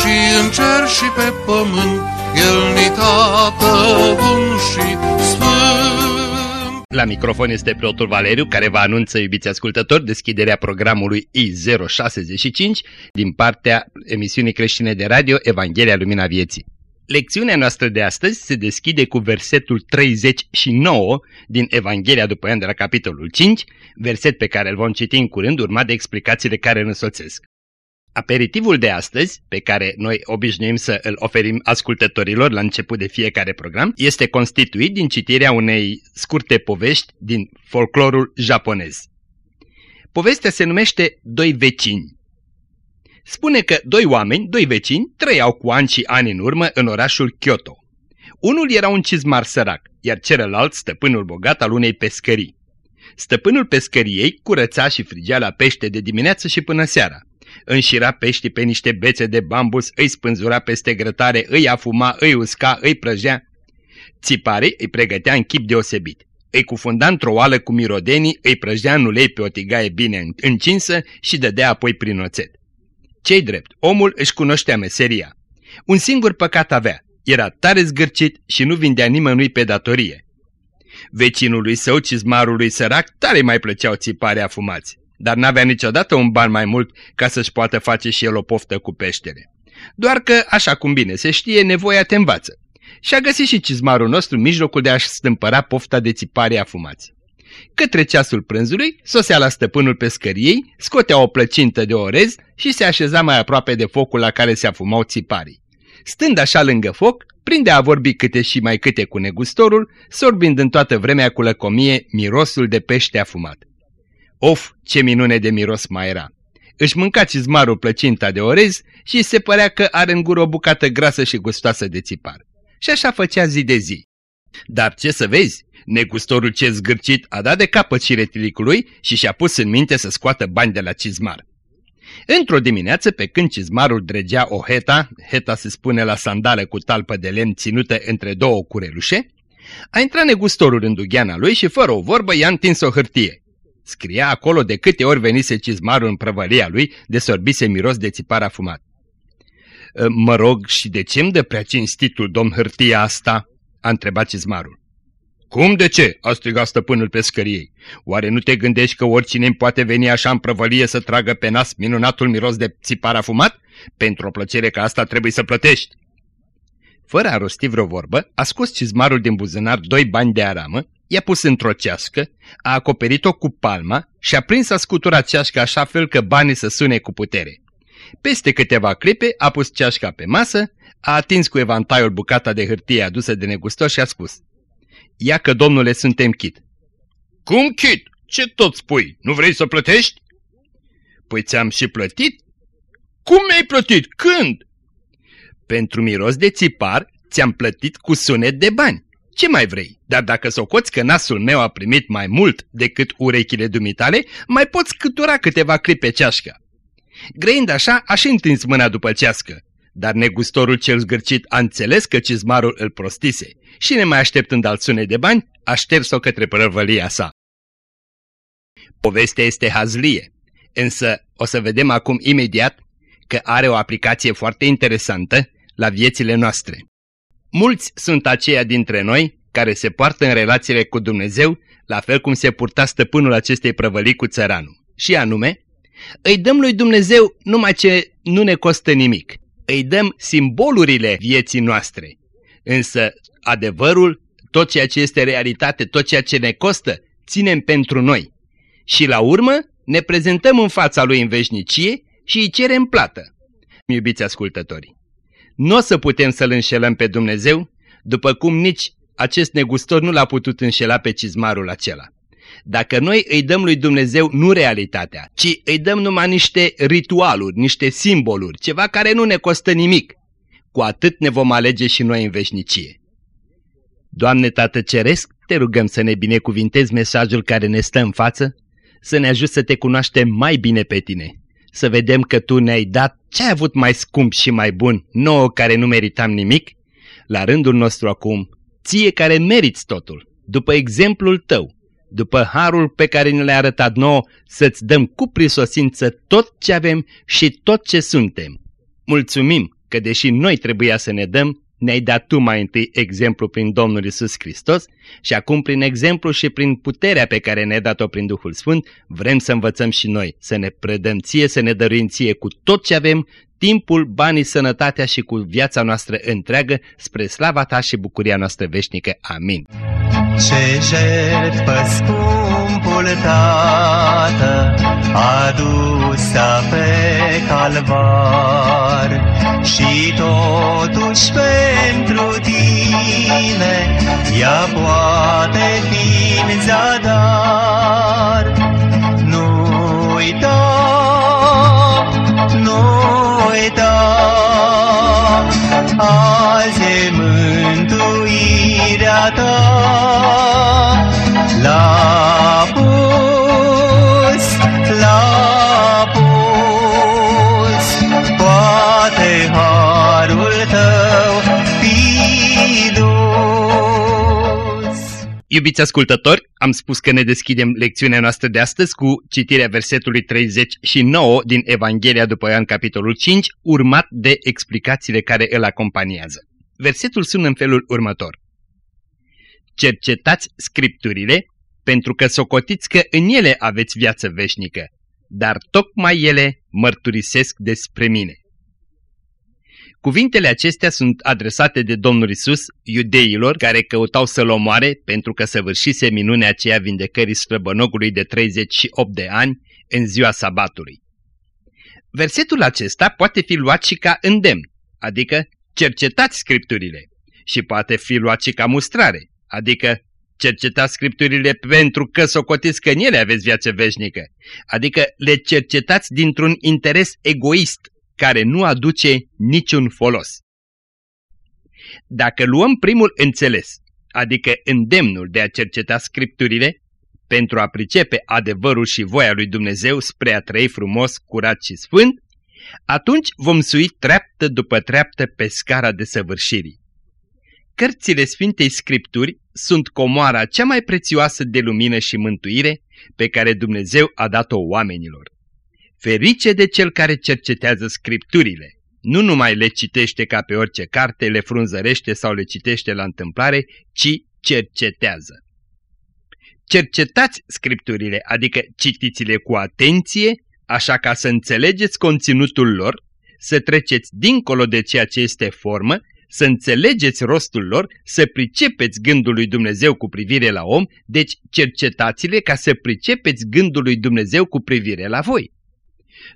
și în cer și pe pământ, El ni tată bun și sfânt. La microfon este preotul Valeriu care vă anunță, iubiți ascultători, deschiderea programului I065 din partea emisiunii creștine de radio Evanghelia Lumina Vieții. Lecțiunea noastră de astăzi se deschide cu versetul 39 din Evanghelia după Ioan de la capitolul 5, verset pe care îl vom citi în curând, urmat de explicațiile care îl însoțesc. Aperitivul de astăzi, pe care noi obișnuim să îl oferim ascultătorilor la început de fiecare program, este constituit din citirea unei scurte povești din folclorul japonez. Povestea se numește Doi vecini. Spune că doi oameni, doi vecini, trăiau cu ani și ani în urmă în orașul Kyoto. Unul era un cizmar sărac, iar celălalt stăpânul bogat al unei pescării. Stăpânul pescăriei curăța și frigea la pește de dimineață și până seara. Înșira pești pe niște bețe de bambus, îi spânzura peste grătare, îi afuma, îi usca, îi prăjea. Țipare îi pregătea în chip deosebit. Îi cufunda într-o oală cu mirodenii, îi prăjea în ulei pe o tigaie bine încinsă și dădea apoi prin oțet. Cei drept, omul își cunoștea meseria. Un singur păcat avea, era tare zgârcit și nu vindea nimănui pe datorie. Vecinului său, cizmarului sărac, tare mai plăceau țipare afumați, dar n-avea niciodată un ban mai mult ca să-și poată face și el o poftă cu peștere. Doar că, așa cum bine se știe, nevoia te învață. Și a găsit și cizmarul nostru mijlocul de a-și stâmpăra pofta de țipare afumați. Către ceasul prânzului, sosea la stăpânul pescăriei, scotea o plăcintă de orez și se așeza mai aproape de focul la care se afumau țiparii. Stând așa lângă foc, prinde a vorbi câte și mai câte cu negustorul, sorbind în toată vremea cu lăcomie mirosul de pește afumat. Of, ce minune de miros mai era! Își mânca cizmarul plăcinta de orez și se părea că are în gură o bucată grasă și gustoasă de țipar. Și așa făcea zi de zi. Dar ce să vezi, negustorul ce zgârcit a dat de capăt și retilicului și și-a pus în minte să scoată bani de la cizmar. Într-o dimineață, pe când cizmarul dregea o heta, heta se spune la sandală cu talpă de lemn ținută între două curelușe, a intrat negustorul în dugheana lui și fără o vorbă i-a întins o hârtie. Scria acolo de câte ori venise cizmarul în prăvălia lui de sorbise miros de țipar afumat. Mă rog, și de ce-mi dă prea cinstitul domn hârtia asta?" a întrebat cizmarul. Cum de ce?" a strigat stăpânul pescăriei. Oare nu te gândești că oricine îmi poate veni așa în prăvălie să tragă pe nas minunatul miros de țipar afumat? Pentru o plăcere ca asta trebuie să plătești." Fără a rosti vreo vorbă, a scos cizmarul din buzunar doi bani de aramă, i-a pus într-o ceașcă, a acoperit-o cu palma și a prins a scutura ceașca așa fel că banii să sune cu putere. Peste câteva clipe a pus ceașca pe masă, a atins cu evantaiul bucata de hârtie adusă de negustor și a spus Ia că, domnule, suntem chit. Cum chit? Ce tot spui? Nu vrei să plătești? Păi ți-am și plătit. Cum mi-ai plătit? Când? Pentru miros de țipar ți-am plătit cu sunet de bani. Ce mai vrei? Dar dacă socoți că nasul meu a primit mai mult decât urechile dumitale, mai poți câtura câteva clipe ceașcă. Greind așa, aș întins mâna după cească, dar negustorul cel zgârcit a înțeles că cizmarul îl prostise și nemai așteptând alt sunet de bani, a șters-o către prăvălia sa. Povestea este hazlie, însă o să vedem acum imediat că are o aplicație foarte interesantă la viețile noastre. Mulți sunt aceia dintre noi care se poartă în relațiile cu Dumnezeu la fel cum se purta stăpânul acestei prăvălii cu țăranul. Și anume, îi dăm lui Dumnezeu numai ce nu ne costă nimic. Îi dăm simbolurile vieții noastre. Însă adevărul, tot ceea ce este realitate, tot ceea ce ne costă, ținem pentru noi. Și la urmă ne prezentăm în fața lui în veșnicie și îi cerem plată. Iubiți ascultători, nu o să putem să-L înșelăm pe Dumnezeu, după cum nici acest negustor nu l-a putut înșela pe cizmarul acela. Dacă noi îi dăm lui Dumnezeu nu realitatea, ci îi dăm numai niște ritualuri, niște simboluri, ceva care nu ne costă nimic, cu atât ne vom alege și noi în veșnicie. Doamne Tată Ceresc, te rugăm să ne binecuvintezi mesajul care ne stă în față, să ne ajut să te cunoaștem mai bine pe tine, să vedem că tu ne-ai dat ce ai avut mai scump și mai bun, nouă care nu meritam nimic, la rândul nostru acum, ție care meriți totul, după exemplul tău, după harul pe care ne l-ai arătat nouă, să-ți dăm cu prisosință tot ce avem și tot ce suntem. Mulțumim că deși noi trebuia să ne dăm, ne-ai dat tu mai întâi exemplu prin Domnul Isus Hristos și acum prin exemplu și prin puterea pe care ne-ai dat-o prin Duhul Sfânt, vrem să învățăm și noi, să ne predăm ție, să ne dăruim ție cu tot ce avem, timpul, banii, sănătatea și cu viața noastră întreagă spre slava ta și bucuria noastră veșnică. Amin. Ce jertfă scumpul Tată adusă pe calvar și totuși pentru tine ea poate fi în zadar. Nu uita, nu uita, azi e mântuirea ta. La pus, la pus, poate harul tău fi dus. Iubiți ascultători, am spus că ne deschidem lecțiunea noastră de astăzi cu citirea versetului 39 din Evanghelia după Ioan capitolul 5, urmat de explicațiile care îl acompaniază. Versetul sună în felul următor. Cercetați scripturile, pentru că socotiți că în ele aveți viață veșnică, dar tocmai ele mărturisesc despre mine. Cuvintele acestea sunt adresate de Domnul Isus iudeilor care căutau să-l omoare pentru că săvârșise minunea aceea vindecării străbănogului de 38 de ani în ziua sabatului. Versetul acesta poate fi luat și ca îndemn, adică cercetați scripturile, și poate fi luat și ca mustrare, adică cercetați scripturile pentru că socotiți că în ele aveți viață veșnică, adică le cercetați dintr-un interes egoist care nu aduce niciun folos. Dacă luăm primul înțeles, adică îndemnul de a cerceta scripturile, pentru a pricepe adevărul și voia lui Dumnezeu spre a trăi frumos, curat și sfânt, atunci vom sui treaptă după treaptă pe scara de săvârșirii. Cărțile Sfintei Scripturi sunt comoara cea mai prețioasă de lumină și mântuire pe care Dumnezeu a dat-o oamenilor. Ferice de cel care cercetează Scripturile, nu numai le citește ca pe orice carte, le frunzărește sau le citește la întâmplare, ci cercetează. Cercetați Scripturile, adică citiți-le cu atenție, așa ca să înțelegeți conținutul lor, să treceți dincolo de ceea ce este formă, să înțelegeți rostul lor, să pricepeți gândul lui Dumnezeu cu privire la om, deci cercetați-le ca să pricepeți gândul lui Dumnezeu cu privire la voi.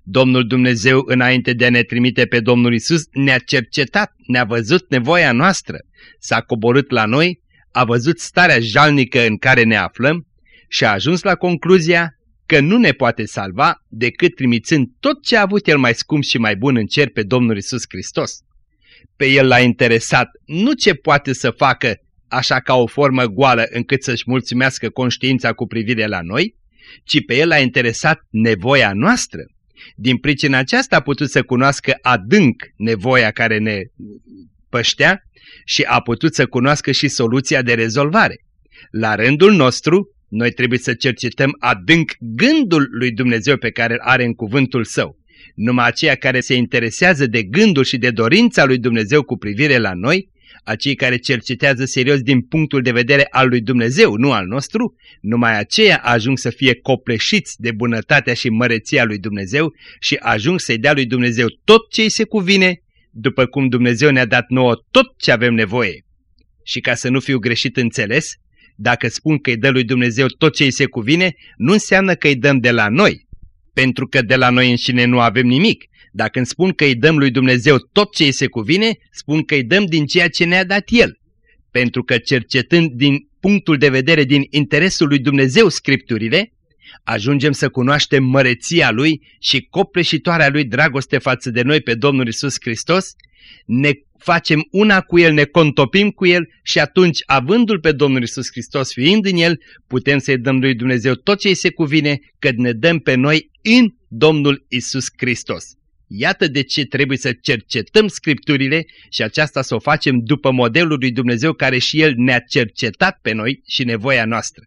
Domnul Dumnezeu, înainte de a ne trimite pe Domnul Isus, ne-a cercetat, ne-a văzut nevoia noastră, s-a coborât la noi, a văzut starea jalnică în care ne aflăm și a ajuns la concluzia că nu ne poate salva decât trimițând tot ce a avut El mai scump și mai bun în cer pe Domnul Isus Hristos. Pe El l-a interesat nu ce poate să facă așa ca o formă goală încât să-și mulțumească conștiința cu privire la noi, ci pe El l-a interesat nevoia noastră. Din pricina aceasta a putut să cunoască adânc nevoia care ne păștea și a putut să cunoască și soluția de rezolvare. La rândul nostru, noi trebuie să cercetăm adânc gândul lui Dumnezeu pe care îl are în cuvântul său. Numai aceia care se interesează de gândul și de dorința lui Dumnezeu cu privire la noi, acei care cercetează serios din punctul de vedere al lui Dumnezeu, nu al nostru, numai aceia ajung să fie copleșiți de bunătatea și măreția lui Dumnezeu și ajung să-i dea lui Dumnezeu tot ce îi se cuvine, după cum Dumnezeu ne-a dat nouă tot ce avem nevoie. Și ca să nu fiu greșit înțeles, dacă spun că îi dă lui Dumnezeu tot ce îi se cuvine, nu înseamnă că îi dăm de la noi, pentru că de la noi înșine nu avem nimic. Dacă îmi spun că îi dăm lui Dumnezeu tot ce îi se cuvine, spun că îi dăm din ceea ce ne-a dat El. Pentru că cercetând din punctul de vedere din interesul lui Dumnezeu Scripturile, ajungem să cunoaștem măreția Lui și copleșitoarea Lui dragoste față de noi pe Domnul Isus Hristos, ne facem una cu El, ne contopim cu El și atunci, avându-L pe Domnul Isus Hristos fiind în El, putem să-i dăm lui Dumnezeu tot ce îi se cuvine, că ne dăm pe noi în Domnul Isus Hristos. Iată de ce trebuie să cercetăm Scripturile și aceasta să o facem după modelul lui Dumnezeu care și El ne-a cercetat pe noi și nevoia noastră.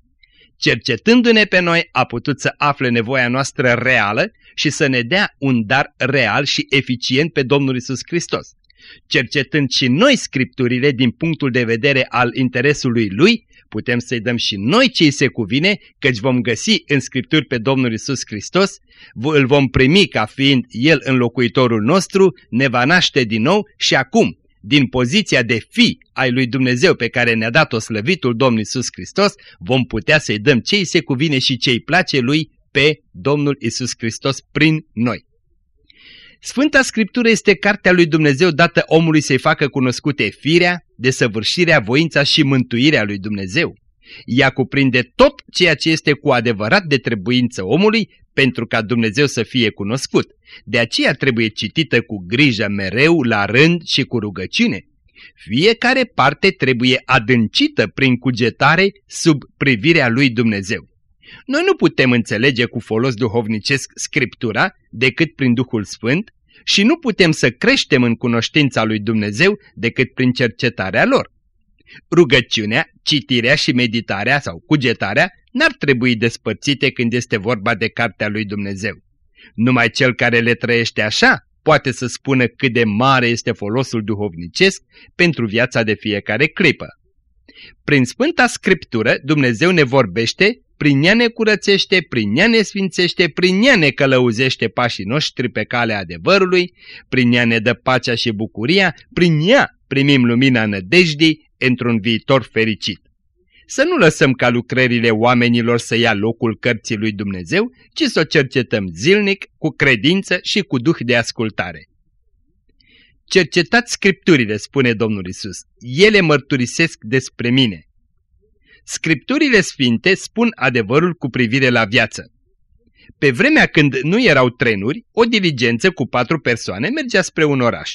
Cercetându-ne pe noi a putut să afle nevoia noastră reală și să ne dea un dar real și eficient pe Domnul Isus Hristos. Cercetând și noi Scripturile din punctul de vedere al interesului Lui, putem să-i dăm și noi ce se cuvine, căci vom găsi în Scripturi pe Domnul Isus Hristos, îl vom primi ca fiind El înlocuitorul nostru, ne va naște din nou și acum, din poziția de fi ai lui Dumnezeu pe care ne-a dat-o slăvitul Domnul Isus Hristos, vom putea să-i dăm ce se cuvine și ce îi place lui pe Domnul Isus Hristos prin noi. Sfânta Scriptură este cartea lui Dumnezeu dată omului să-i facă cunoscute firea, desăvârșirea, voința și mântuirea lui Dumnezeu. Ea cuprinde tot ceea ce este cu adevărat de trebuință omului pentru ca Dumnezeu să fie cunoscut. De aceea trebuie citită cu grijă mereu, la rând și cu rugăciune. Fiecare parte trebuie adâncită prin cugetare sub privirea lui Dumnezeu. Noi nu putem înțelege cu folos duhovnicesc Scriptura decât prin Duhul Sfânt și nu putem să creștem în cunoștința lui Dumnezeu decât prin cercetarea lor. Rugăciunea, citirea și meditarea sau cugetarea n-ar trebui despărțite când este vorba de cartea lui Dumnezeu. Numai cel care le trăiește așa poate să spună cât de mare este folosul duhovnicesc pentru viața de fiecare clipă. Prin Sfânta Scriptură Dumnezeu ne vorbește, prin ea ne curățește, prin ea ne sfințește, prin ea ne călăuzește pașii noștri pe calea adevărului, prin ea ne dă pacea și bucuria, prin ea primim lumina nădejdii într-un viitor fericit. Să nu lăsăm ca lucrările oamenilor să ia locul cărții lui Dumnezeu, ci să o cercetăm zilnic, cu credință și cu duh de ascultare. Cercetați scripturile, spune Domnul Isus. Ele mărturisesc despre mine. Scripturile sfinte spun adevărul cu privire la viață. Pe vremea când nu erau trenuri, o diligență cu patru persoane mergea spre un oraș.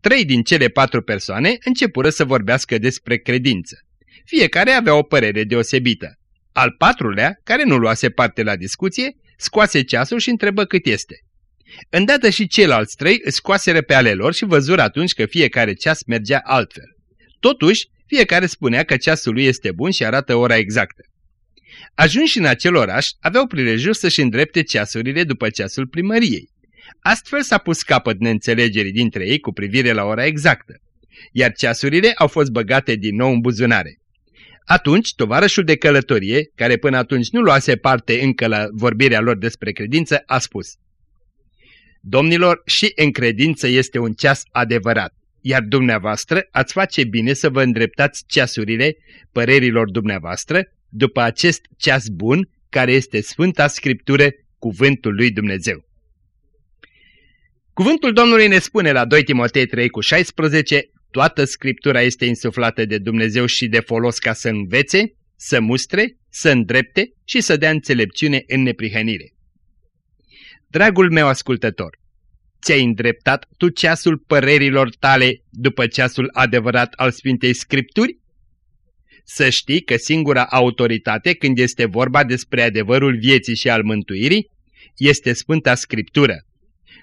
Trei din cele patru persoane începură să vorbească despre credință. Fiecare avea o părere deosebită. Al patrulea, care nu luase parte la discuție, scoase ceasul și întrebă cât este. Îndată și ceilalți trei scoaseră pe ale lor și văzură atunci că fiecare ceas mergea altfel. Totuși, fiecare spunea că ceasul lui este bun și arată ora exactă. Ajunși în acel oraș, aveau prilejul să-și îndrepte ceasurile după ceasul primăriei. Astfel s-a pus capăt neînțelegerii dintre ei cu privire la ora exactă, iar ceasurile au fost băgate din nou în buzunare. Atunci, tovarășul de călătorie, care până atunci nu luase parte încă la vorbirea lor despre credință, a spus Domnilor, și în credință este un ceas adevărat, iar dumneavoastră ați face bine să vă îndreptați ceasurile părerilor dumneavoastră după acest ceas bun care este Sfânta Scriptură, Cuvântul lui Dumnezeu. Cuvântul Domnului ne spune la 2 Timotei 3 cu 16, toată Scriptura este insuflată de Dumnezeu și de folos ca să învețe, să mustre, să îndrepte și să dea înțelepciune în neprihănire. Dragul meu ascultător, ți-ai îndreptat tu ceasul părerilor tale după ceasul adevărat al Sfintei Scripturi? Să știi că singura autoritate când este vorba despre adevărul vieții și al mântuirii este Sfânta Scriptură.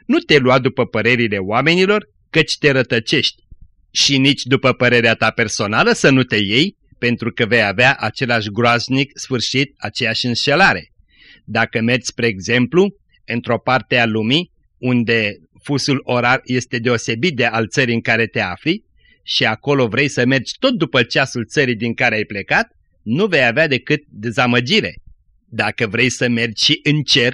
Nu te lua după părerile oamenilor, căci te rătăcești. Și nici după părerea ta personală să nu te iei, pentru că vei avea același groaznic sfârșit, aceeași înșelare. Dacă mergi, spre exemplu, într-o parte a lumii, unde fusul orar este deosebit de al țării în care te afli, și acolo vrei să mergi tot după ceasul țării din care ai plecat, nu vei avea decât dezamăgire. Dacă vrei să mergi și în cer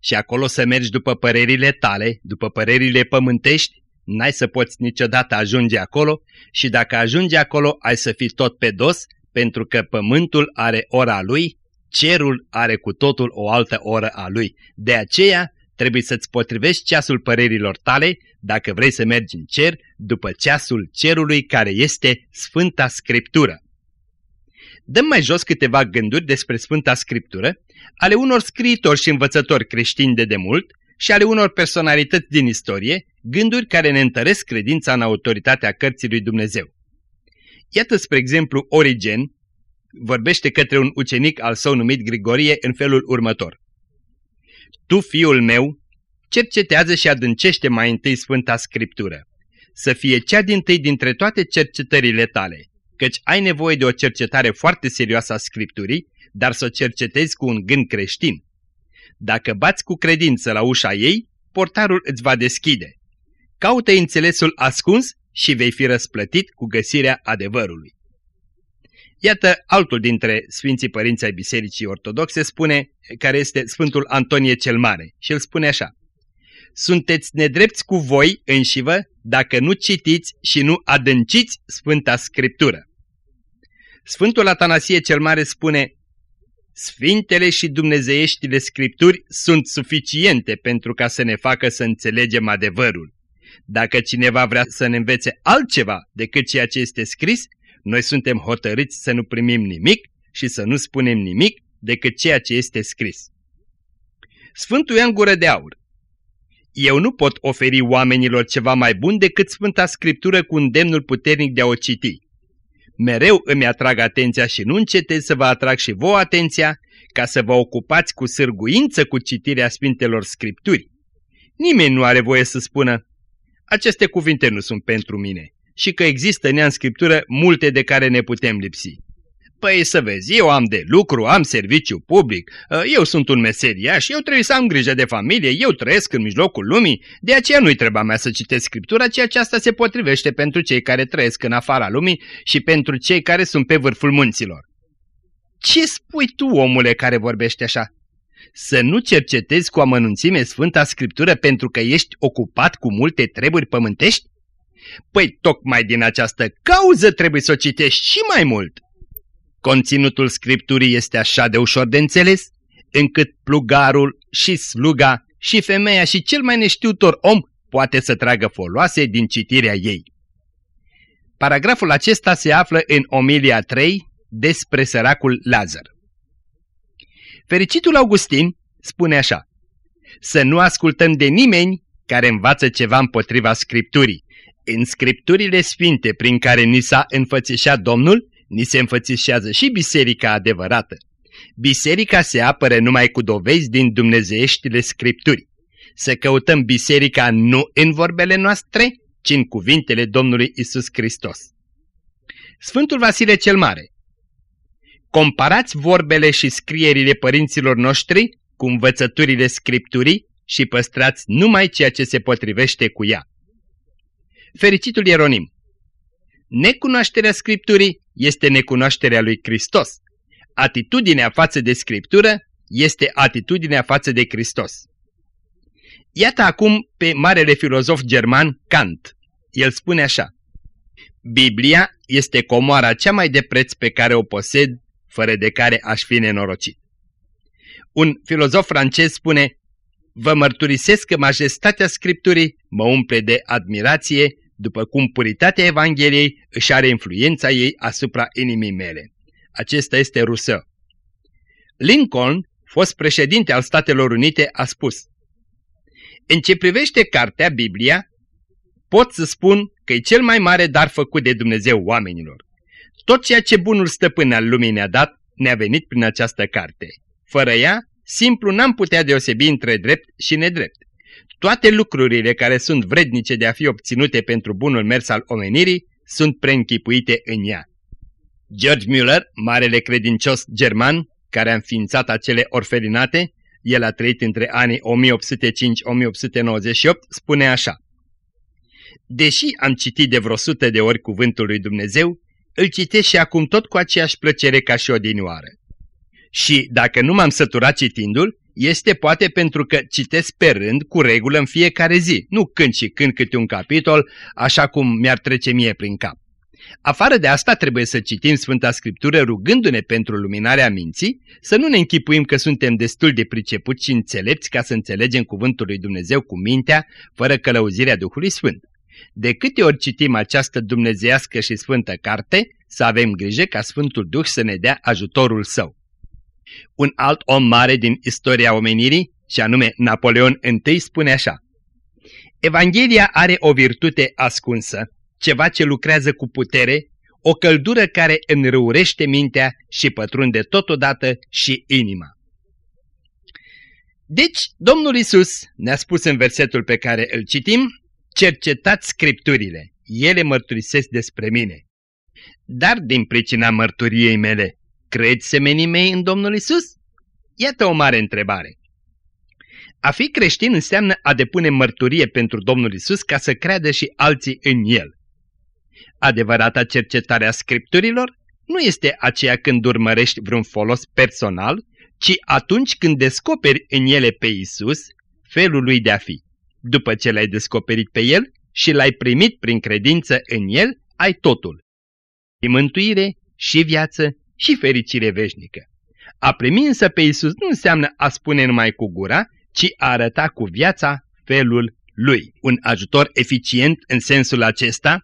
și acolo să mergi după părerile tale, după părerile pământești, n-ai să poți niciodată ajunge acolo și dacă ajungi acolo ai să fii tot pe dos, pentru că pământul are ora lui, cerul are cu totul o altă oră a lui. De aceea trebuie să-ți potrivești ceasul părerilor tale dacă vrei să mergi în cer după ceasul cerului care este Sfânta Scriptură. Dăm mai jos câteva gânduri despre Sfânta Scriptură ale unor scriitori și învățători creștini de demult și ale unor personalități din istorie, gânduri care ne întăresc credința în autoritatea cărții lui Dumnezeu. Iată, spre exemplu, Origen vorbește către un ucenic al său numit Grigorie în felul următor. Tu, fiul meu, cercetează și adâncește mai întâi Sfânta Scriptură, să fie cea din tâi dintre toate cercetările tale, căci ai nevoie de o cercetare foarte serioasă a Scripturii, dar să o cercetezi cu un gând creștin. Dacă bați cu credință la ușa ei, portarul îți va deschide. Caută înțelesul ascuns și vei fi răsplătit cu găsirea adevărului. Iată altul dintre Sfinții Părinți ai Bisericii Ortodoxe spune, care este Sfântul Antonie cel Mare și el spune așa. Sunteți nedrepți cu voi înșivă dacă nu citiți și nu adânciți Sfânta Scriptură. Sfântul Atanasie cel Mare spune, Sfintele și dumnezeieștile Scripturi sunt suficiente pentru ca să ne facă să înțelegem adevărul. Dacă cineva vrea să ne învețe altceva decât ceea ce este scris, noi suntem hotărâți să nu primim nimic și să nu spunem nimic decât ceea ce este scris. Sfântul Ioan Gură de Aur Eu nu pot oferi oamenilor ceva mai bun decât Sfânta Scriptură cu îndemnul puternic de a o citi. Mereu îmi atrag atenția și nu încetez să vă atrag și vouă atenția ca să vă ocupați cu sârguință cu citirea Sfintelor Scripturi. Nimeni nu are voie să spună, aceste cuvinte nu sunt pentru mine și că există în ea în Scriptură multe de care ne putem lipsi. Păi să vezi, eu am de lucru, am serviciu public, ă, eu sunt un meseriaș, eu trebuie să am grijă de familie, eu trăiesc în mijlocul lumii, de aceea nu-i treba mea să citesc Scriptura, ci aceasta se potrivește pentru cei care trăiesc în afara lumii și pentru cei care sunt pe vârful munților. Ce spui tu, omule, care vorbește așa? Să nu cercetezi cu amănunțime Sfânta Scriptură pentru că ești ocupat cu multe treburi pământești? Păi tocmai din această cauză trebuie să o citești și mai mult. Conținutul Scripturii este așa de ușor de înțeles, încât plugarul și sluga și femeia și cel mai neștiutor om poate să tragă foloase din citirea ei. Paragraful acesta se află în Omilia 3 despre săracul Lazar. Fericitul Augustin spune așa, să nu ascultăm de nimeni care învață ceva împotriva Scripturii. În Scripturile Sfinte prin care ni s-a înfățișat Domnul, ni se înfățișează și biserica adevărată. Biserica se apără numai cu dovezi din dumnezeieștile Scripturi. Să căutăm biserica nu în vorbele noastre, ci în cuvintele Domnului Isus Hristos. Sfântul Vasile cel Mare Comparați vorbele și scrierile părinților noștri cu învățăturile Scripturii și păstrați numai ceea ce se potrivește cu ea. Fericitul Ieronim Necunoașterea Scripturii este necunoașterea lui Hristos. Atitudinea față de Scriptură este atitudinea față de Hristos. Iată acum pe marele filozof german Kant. El spune așa, Biblia este comoara cea mai de preț pe care o posed, fără de care aș fi nenorocit. Un filozof francez spune, Vă mărturisesc că majestatea Scripturii mă umple de admirație după cum puritatea Evangheliei își are influența ei asupra inimii mele. Acesta este Rousseau. Lincoln, fost președinte al Statelor Unite, a spus În ce privește cartea Biblia, pot să spun că e cel mai mare dar făcut de Dumnezeu oamenilor. Tot ceea ce bunul stăpân al lumii ne-a dat, ne-a venit prin această carte. Fără ea, simplu n-am putea deosebi între drept și nedrept. Toate lucrurile care sunt vrednice de a fi obținute pentru bunul mers al omenirii sunt preînchipuite în ea. George Müller, marele credincios german, care a înființat acele orfelinate, el a trăit între anii 1805-1898, spune așa. Deși am citit de vreo sută de ori cuvântul lui Dumnezeu, îl citesc și acum tot cu aceeași plăcere ca și odinioară. Și dacă nu m-am săturat citindu-l, este poate pentru că citesc pe rând cu regulă în fiecare zi, nu când și când câte un capitol, așa cum mi-ar trece mie prin cap. Afară de asta trebuie să citim Sfânta Scriptură rugându-ne pentru luminarea minții, să nu ne închipuim că suntem destul de pricepuți și înțelepți ca să înțelegem cuvântul lui Dumnezeu cu mintea, fără călăuzirea Duhului Sfânt. De câte ori citim această dumnezeiască și sfântă carte, să avem grijă ca Sfântul Duh să ne dea ajutorul său. Un alt om mare din istoria omenirii, și anume Napoleon I spune așa. Evanghelia are o virtute ascunsă, ceva ce lucrează cu putere, o căldură care înrăurește mintea și pătrunde totodată și inima. Deci, Domnul Isus ne-a spus în versetul pe care îl citim, cercetați scripturile, ele mărturisesc despre mine. Dar din pricina mărturiei mele, crezi semenii mei în Domnul Isus? Iată o mare întrebare. A fi creștin înseamnă a depune mărturie pentru Domnul Isus ca să creadă și alții în El. Adevărata cercetare a scripturilor nu este aceea când urmărești vreun folos personal, ci atunci când descoperi în ele pe Isus felul lui de a fi. După ce l-ai descoperit pe El și l-ai primit prin credință în El, ai totul. Și mântuire, și viață, și fericire veșnică. A primi însă pe Isus nu înseamnă a spune numai cu gura, ci a arăta cu viața felul Lui. Un ajutor eficient în sensul acesta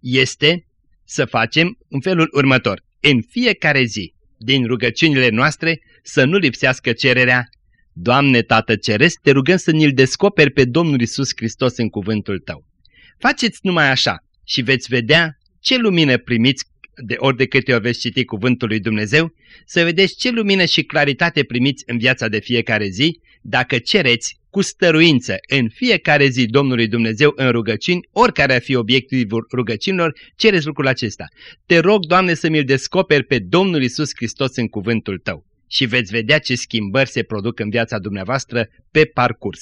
este să facem în felul următor. În fiecare zi, din rugăciunile noastre, să nu lipsească cererea Doamne Tată Ceresc, te rugăm să ne-L descoperi pe Domnul Isus Hristos în cuvântul Tău. Faceți numai așa și veți vedea ce lumină primiți de ori de câte ori veți citi cuvântul lui Dumnezeu, să vedeți ce lumină și claritate primiți în viața de fiecare zi, dacă cereți cu stăruință în fiecare zi Domnului Dumnezeu în rugăciuni, oricare ar fi obiectivul rugăciunilor, cereți lucrul acesta. Te rog, Doamne, să mi-l descoperi pe Domnul Isus Hristos în cuvântul Tău și veți vedea ce schimbări se produc în viața dumneavoastră pe parcurs.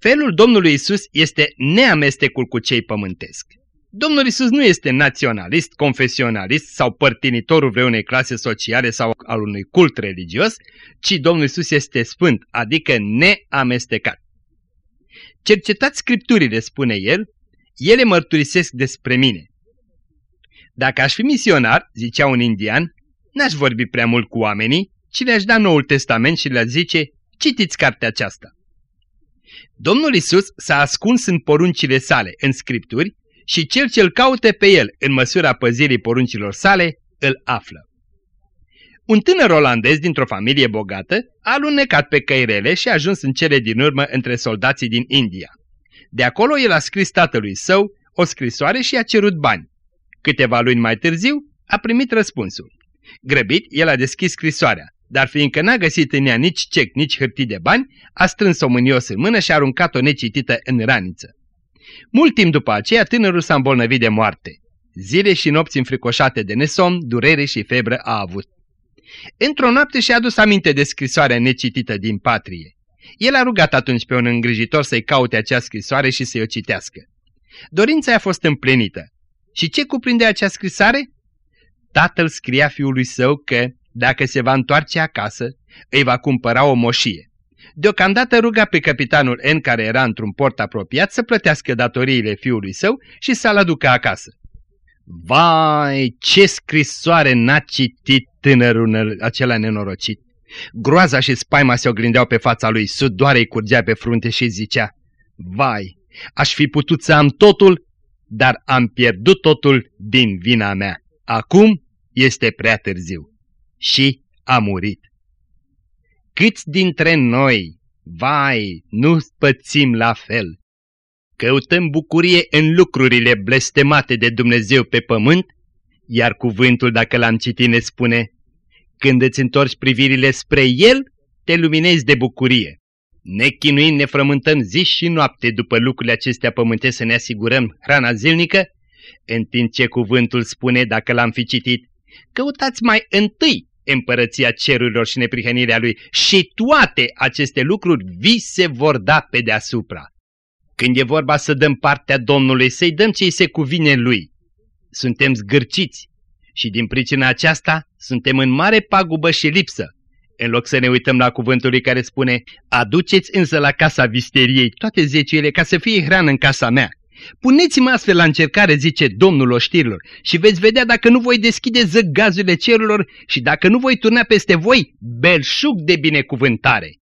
Felul Domnului Isus este neamestecul cu cei pământesc. Domnul Isus nu este naționalist, confesionalist sau părtinitorul vreunei clase sociale sau al unui cult religios, ci Domnul Isus este sfânt, adică neamestecat. Cercetați scripturile, spune el, ele mărturisesc despre mine. Dacă aș fi misionar, zicea un indian, n-aș vorbi prea mult cu oamenii, ci le-aș da Noul Testament și le-aș zice, citiți cartea aceasta. Domnul Isus s-a ascuns în poruncile sale, în scripturi, și cel ce-l caute pe el în măsura păzirii poruncilor sale, îl află. Un tânăr olandez dintr-o familie bogată a alunecat pe căirele și a ajuns în cele din urmă între soldații din India. De acolo el a scris tatălui său o scrisoare și a cerut bani. Câteva luni mai târziu a primit răspunsul. Grăbit, el a deschis scrisoarea, dar fiindcă n-a găsit în ea nici cec, nici hârtii de bani, a strâns-o mânios în mână și a aruncat-o necitită în raniță. Mult timp după aceea, tânărul s-a îmbolnăvit de moarte. Zile și nopți înfricoșate de nesom, durere și febră a avut. Într-o noapte și-a adus aminte de scrisoarea necitită din patrie. El a rugat atunci pe un îngrijitor să-i caute acea scrisoare și să-i o citească. Dorința a fost împlinită. Și ce cuprinde acea scrisoare? Tatăl scria fiului său că, dacă se va întoarce acasă, îi va cumpăra o moșie. Deocamdată ruga pe capitanul N, care era într-un port apropiat, să plătească datoriile fiului său și să-l aducă acasă. Vai, ce scrisoare n-a citit tânărul acela nenorocit! Groaza și spaima se oglindeau pe fața lui, sudoare îi curgea pe frunte și zicea, Vai, aș fi putut să am totul, dar am pierdut totul din vina mea. Acum este prea târziu. Și a murit. Câți dintre noi, vai, nu pățim la fel? Căutăm bucurie în lucrurile blestemate de Dumnezeu pe pământ, iar cuvântul, dacă l-am citit, ne spune, când îți întorci privirile spre El, te luminezi de bucurie. Ne chinuim, ne frământăm zi și noapte după lucrurile acestea pământe să ne asigurăm hrana zilnică, în timp ce cuvântul spune, dacă l-am fi citit, căutați mai întâi împărăția cerurilor și neprihănirea lui și toate aceste lucruri vi se vor da pe deasupra. Când e vorba să dăm partea Domnului, să-i dăm ce îi se cuvine lui. Suntem zgârciți și din pricina aceasta suntem în mare pagubă și lipsă. În loc să ne uităm la cuvântul lui care spune, aduceți însă la casa visteriei toate zeciile ca să fie hrană în casa mea. Puneți-mă astfel la încercare, zice Domnul oștirilor, și veți vedea dacă nu voi deschide zăgazurile cerurilor și dacă nu voi turna peste voi belșug de binecuvântare.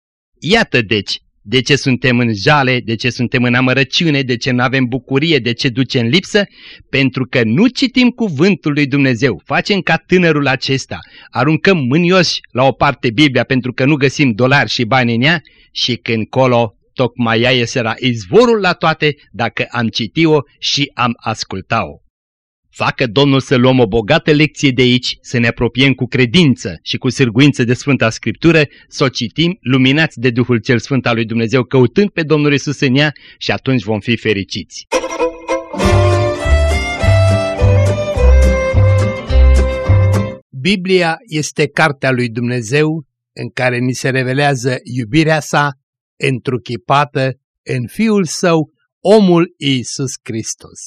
Iată deci, de ce suntem în jale, de ce suntem în amărăciune, de ce nu avem bucurie, de ce ducem lipsă, pentru că nu citim cuvântul lui Dumnezeu. Facem ca tânărul acesta, aruncăm mânioși la o parte Biblia pentru că nu găsim dolari și bani în ea și când colo tocmai ea era izvorul la toate dacă am citit-o și am ascultat-o. Facă Domnul să luăm o bogată lecție de aici, să ne apropiem cu credință și cu sârguință de Sfânta Scriptură, să o citim luminați de Duhul cel Sfânt al lui Dumnezeu, căutând pe Domnul Isus în ea și atunci vom fi fericiți. Biblia este cartea lui Dumnezeu în care ni se revelează iubirea sa întruchipată în Fiul Său, omul Iisus Hristos.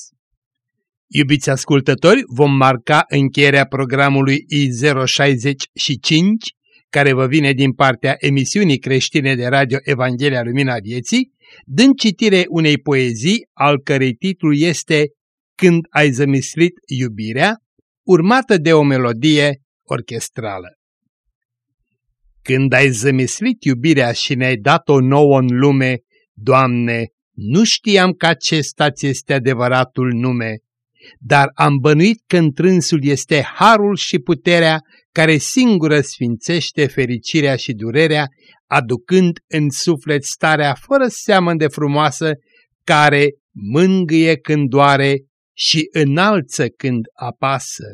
Iubiți ascultători, vom marca încheierea programului I065, care vă vine din partea emisiunii creștine de radio Evanghelia Lumina Vieții, dând citire unei poezii, al cărei titlu este Când ai zămislit iubirea, urmată de o melodie orchestrală. Când ai zămislit iubirea și ne-ai dat-o nouă în lume, Doamne, nu știam că acesta ți este adevăratul nume, dar am bănuit că întrânsul este harul și puterea care singură sfințește fericirea și durerea, aducând în suflet starea fără seamăn de frumoasă, care mângâie când doare și înalță când apasă,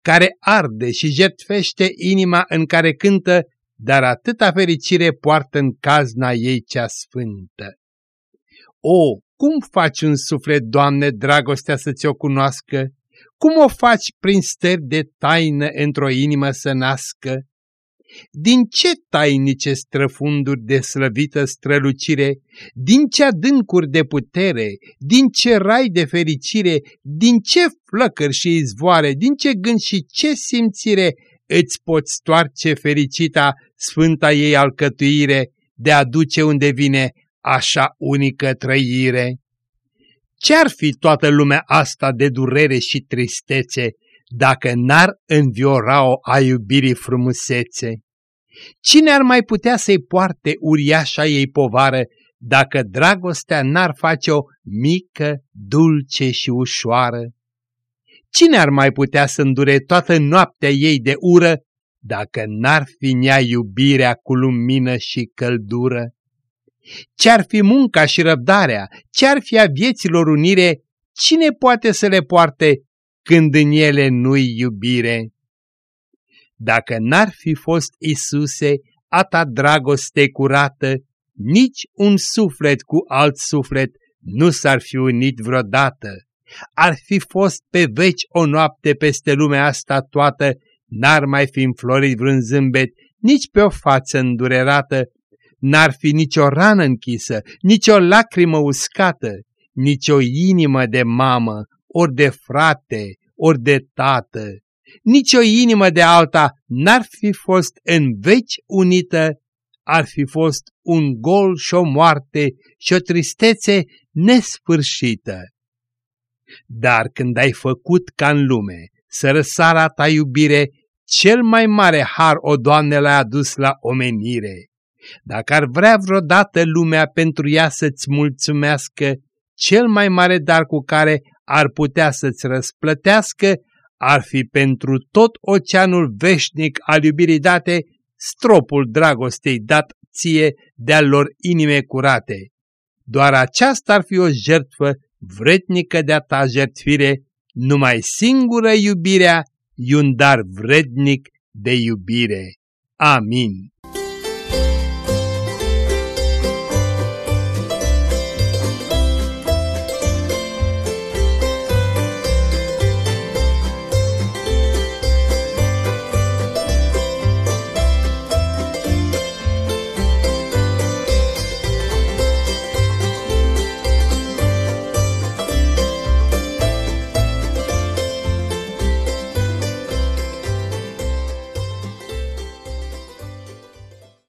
care arde și jertfește inima în care cântă, dar atâta fericire poartă în cazna ei cea sfântă. O, cum faci un suflet, Doamne, dragostea să ți-o cunoască? Cum o faci prin stări de taină într-o inimă să nască? Din ce tainice străfunduri de slăvită strălucire, din ce adâncuri de putere, din ce rai de fericire, din ce flăcări și izvoare, din ce gând și ce simțire îți poți stoarce fericita sfânta ei alcătuire de a duce unde vine așa unică trăire? Ce-ar fi toată lumea asta de durere și tristețe dacă n-ar înviora-o a iubirii frumusețe? Cine ar mai putea să-i poarte uriașa ei povară dacă dragostea n-ar face-o mică, dulce și ușoară? Cine ar mai putea să îndure toată noaptea ei de ură dacă n-ar fi în ea iubirea cu lumină și căldură? Ce-ar fi munca și răbdarea, ce-ar fi a vieților unire, cine poate să le poarte când în ele nu-i iubire? Dacă n-ar fi fost Isuse, a ta dragoste curată, nici un suflet cu alt suflet nu s-ar fi unit vreodată. Ar fi fost pe veci o noapte peste lumea asta toată, n-ar mai fi înflorit vreun zâmbet, nici pe o față îndurerată, n-ar fi nicio rană închisă, nicio lacrimă uscată, nicio inimă de mamă, ori de frate, ori de tată, nicio inimă de alta n-ar fi fost în veci unită, ar fi fost un gol și o moarte și o tristețe nesfârșită. Dar când ai făcut ca în lume să răsara ta iubire, cel mai mare har o Doamne l-a adus la omenire. Dacă ar vrea vreodată lumea pentru ea să-ți mulțumească, cel mai mare dar cu care ar putea să-ți răsplătească ar fi pentru tot oceanul veșnic al iubirii date stropul dragostei dat ție de-a lor inime curate. Doar aceasta ar fi o jertfă vrednică de-a ta jertfire, numai singură iubirea e un dar vrednic de iubire. Amin.